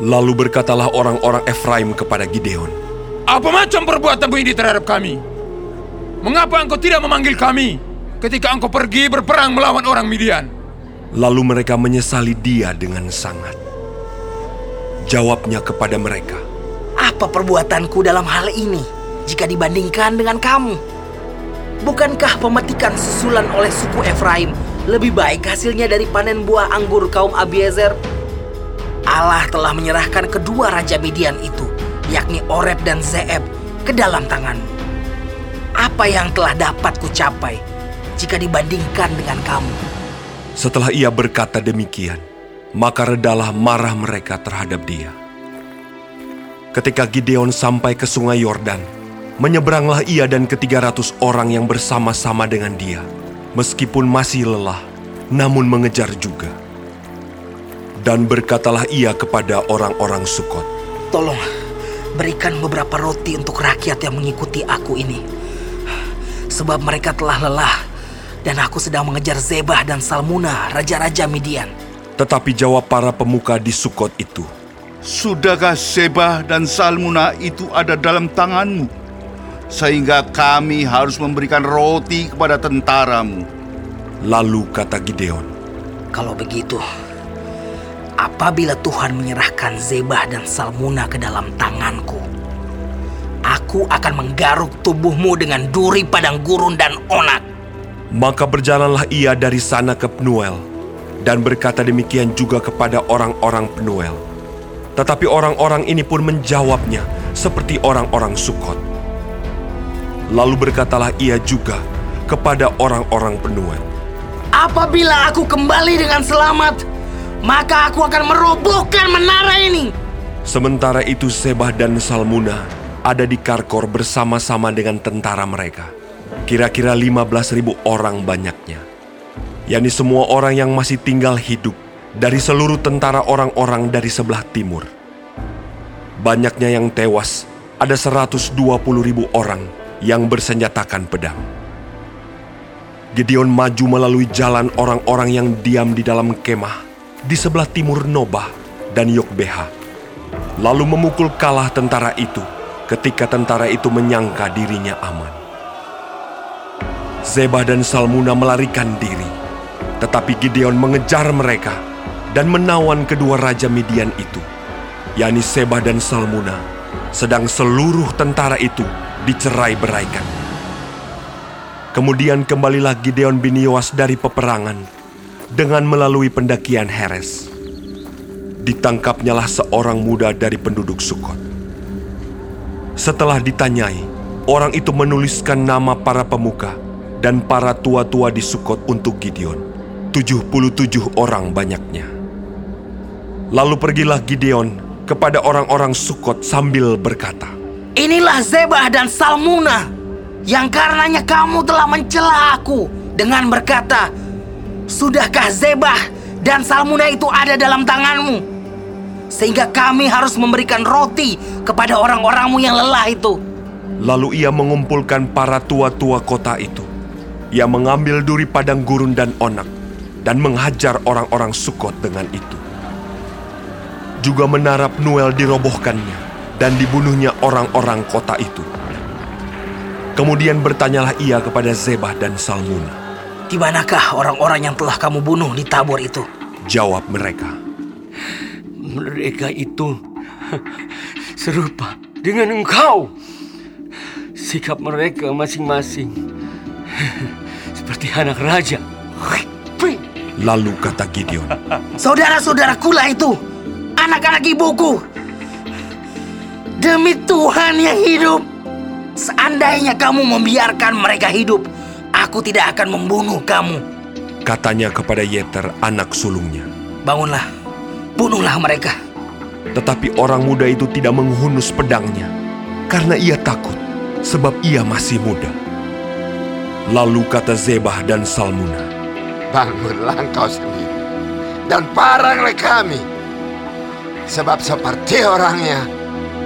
Lalu berkatalah orang-orang Efraim kepada Gideon, Apa macam perbuatanmu ini terhadap kami? Mengapa engkau tidak memanggil kami ketika engkau pergi berperang melawan orang Midian? Lalu mereka menyesali dia dengan sangat. Jawabnya kepada mereka, Apa perbuatanku dalam hal ini jika dibandingkan dengan kamu? Bukankah pemetikan susulan oleh suku Efraim lebih baik hasilnya dari panen buah anggur kaum Abiezer? Allah telah menyerahkan kedua raja Midian itu, yakni Oreb dan Zeeb, ke dalam tanganmu. Apa yang telah dapat kucapai jika dibandingkan dengan kamu? Setelah ia berkata demikian, maka redalah marah mereka terhadap dia. Ketika Gideon sampai ke sungai Yordan, menyeberanglah ia dan ketiga ratus orang yang bersama-sama dengan dia. Meskipun masih lelah, namun mengejar juga. Dan berkatalah ia kepada orang-orang Sukot, Tolong berikan beberapa roti untuk rakyat yang mengikuti aku ini. Sebab mereka telah lelah dan aku sedang mengejar Zebah dan Salmuna, raja-raja Midian. Tetapi jawab para pemuka di Sukot itu, Sudahkah Sebah dan Salmuna itu ada dalam tanganmu? Sehingga kami harus memberikan roti kepada tentaramu. Lalu kata Gideon, Kalau begitu, apabila Tuhan menyerahkan Zebah dan Salmuna ke dalam tanganku, aku akan menggaruk tubuhmu dengan duri padang gurun dan onak. Maka berjalanlah ia dari sana ke Penuel, dan berkata demikian juga kepada orang-orang Penuel. Tetapi orang-orang ini pun menjawabnya seperti orang-orang Sukot. Lalu berkatalah ia juga kepada orang-orang Penuel. Apabila aku kembali dengan selamat, maka aku akan merobohkan menara ini. Sementara itu Sebah dan Salmuna ada di Karkor bersama-sama dengan tentara mereka. Kira-kira 15.000 orang banyaknya. yakni semua orang yang masih tinggal hidup dari seluruh tentara orang-orang dari sebelah timur. Banyaknya yang tewas, ada 120 ribu orang yang bersenjatakan pedang. Gideon maju melalui jalan orang-orang yang diam di dalam kemah di sebelah timur Nobah dan Yokbeha. Lalu memukul kalah tentara itu ketika tentara itu menyangka dirinya aman. Zebah dan Salmuna melarikan diri, tetapi Gideon mengejar mereka dan menawan kedua raja Midian itu, yakni Sebah dan Salmuna, sedang seluruh tentara itu dicerai beraikan. Kemudian kembalilah Gideon bin Yoas dari peperangan dengan melalui pendakian Heres. Ditangkapnyalah seorang muda dari penduduk Sukot. Setelah ditanyai, orang itu menuliskan nama para pemuka dan para tua-tua di Sukot untuk Gideon. 77 orang banyaknya. Lalu pergilah Gideon kepada orang-orang Sukot sambil berkata, Inilah Zebah dan Salmuna yang karenanya kamu telah mencela aku dengan berkata, Sudahkah Zebah dan Salmuna itu ada dalam tanganmu? Sehingga kami harus memberikan roti kepada orang-orangmu yang lelah itu. Lalu ia mengumpulkan para tua-tua kota itu. Ia mengambil duri padang gurun dan onak dan menghajar orang-orang Sukot dengan itu. Juga menara Pnuel dirobohkannya dan dibunuhnya orang-orang kota itu. Kemudian bertanyalah ia kepada Zebah dan Salmuna. Di manakah orang-orang yang telah kamu bunuh di tabor itu? Jawab mereka, Mereka itu serupa dengan engkau. Sikap mereka masing-masing seperti anak raja. lalu kata Gideon, Saudara-saudaraku lah itu, anak-anak ibuku. Demi Tuhan yang hidup, seandainya kamu membiarkan mereka hidup, aku tidak akan membunuh kamu. katanya kepada Yeter anak sulungnya. Bangunlah, bunuhlah mereka. Tetapi orang muda itu tidak menghunus pedangnya karena ia takut sebab ia masih muda. Lalu kata Zebah dan Salmuna, Bangunlah engkau sendiri dan paranglah kami. Sebab seperti orangnya,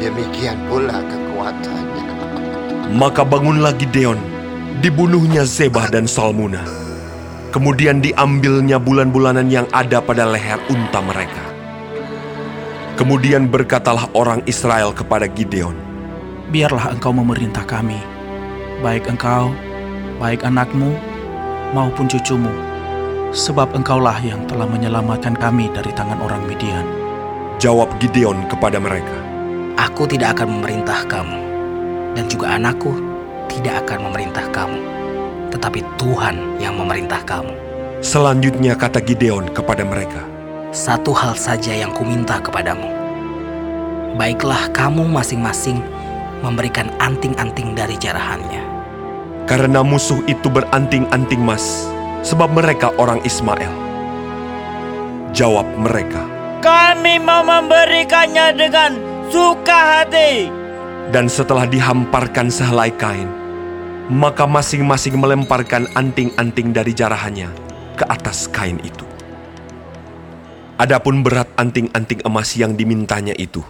demikian pula kekuatannya. Maka bangunlah Gideon, dibunuhnya Zebah dan Salmuna. Kemudian diambilnya bulan-bulanan yang ada pada leher unta mereka. Kemudian berkatalah orang Israel kepada Gideon, biarlah engkau memerintah kami, baik engkau, baik anakmu, maupun cucumu, sebab engkaulah yang telah menyelamatkan kami dari tangan orang Midian. Jawab Gideon kepada mereka, Aku tidak akan memerintah kamu, dan juga anakku tidak akan memerintah kamu, tetapi Tuhan yang memerintah kamu. Selanjutnya kata Gideon kepada mereka, Satu hal saja yang kuminta kepadamu. Baiklah kamu masing-masing memberikan anting-anting dari jarahannya. Karena musuh itu beranting-anting emas, sebab mereka orang Ismail. Jawab mereka, Kami mau memberikannya dengan suka hati. Dan setelah dihamparkan sehelai kain, maka masing-masing melemparkan anting-anting dari jarahannya ke atas kain itu. Adapun berat anting-anting emas yang dimintanya itu,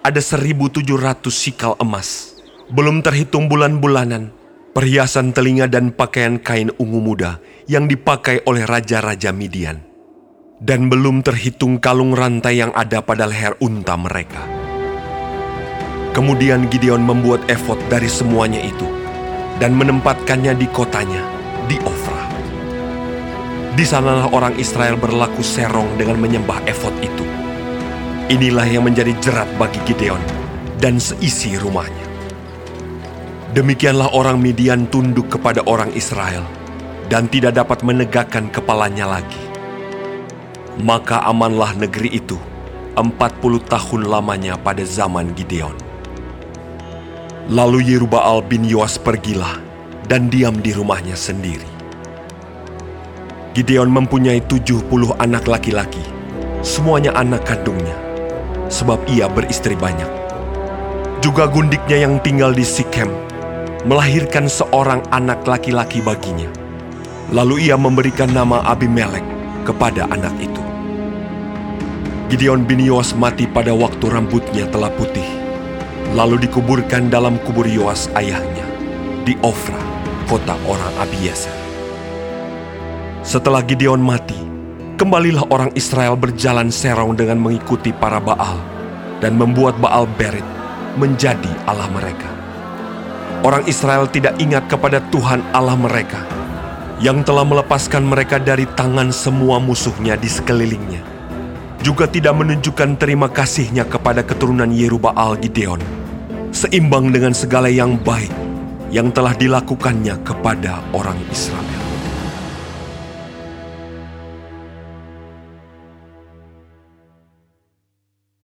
ada 1.700 sikal emas, belum terhitung bulan-bulanan, perhiasan telinga dan pakaian kain ungu muda yang dipakai oleh raja-raja Midian. Dan belum terhitung kalung rantai yang ada pada leher unta mereka. Kemudian Gideon membuat efod dari semuanya itu dan menempatkannya di kotanya, di Ofra. Di sanalah orang Israel berlaku serong dengan menyembah efod itu. Inilah yang menjadi jerat bagi Gideon dan seisi rumahnya. Demikianlah orang Midian tunduk kepada orang Israel dan tidak dapat menegakkan kepalanya lagi. Maka amanlah negeri itu 40 tahun lamanya pada zaman Gideon. Lalu Yerubaal bin Yoas pergilah dan diam di rumahnya sendiri. Gideon mempunyai 70 anak laki-laki, semuanya anak kandungnya, sebab ia beristri banyak. Juga gundiknya yang tinggal di Sikem, melahirkan seorang anak laki-laki baginya. Lalu ia memberikan nama Abimelek kepada anak itu. Gideon bin Yoas mati pada waktu rambutnya telah putih, lalu dikuburkan dalam kubur Yoas ayahnya di Ofra, kota orang Abiezer. Setelah Gideon mati, kembalilah orang Israel berjalan serong dengan mengikuti para Baal dan membuat Baal Berit menjadi Allah mereka. Orang Israel tidak ingat kepada Tuhan Allah mereka yang telah melepaskan mereka dari tangan semua musuhnya di sekelilingnya. Juga tidak menunjukkan terima kasihnya kepada keturunan Yerubaal Gideon, seimbang dengan segala yang baik yang telah dilakukannya kepada orang Israel.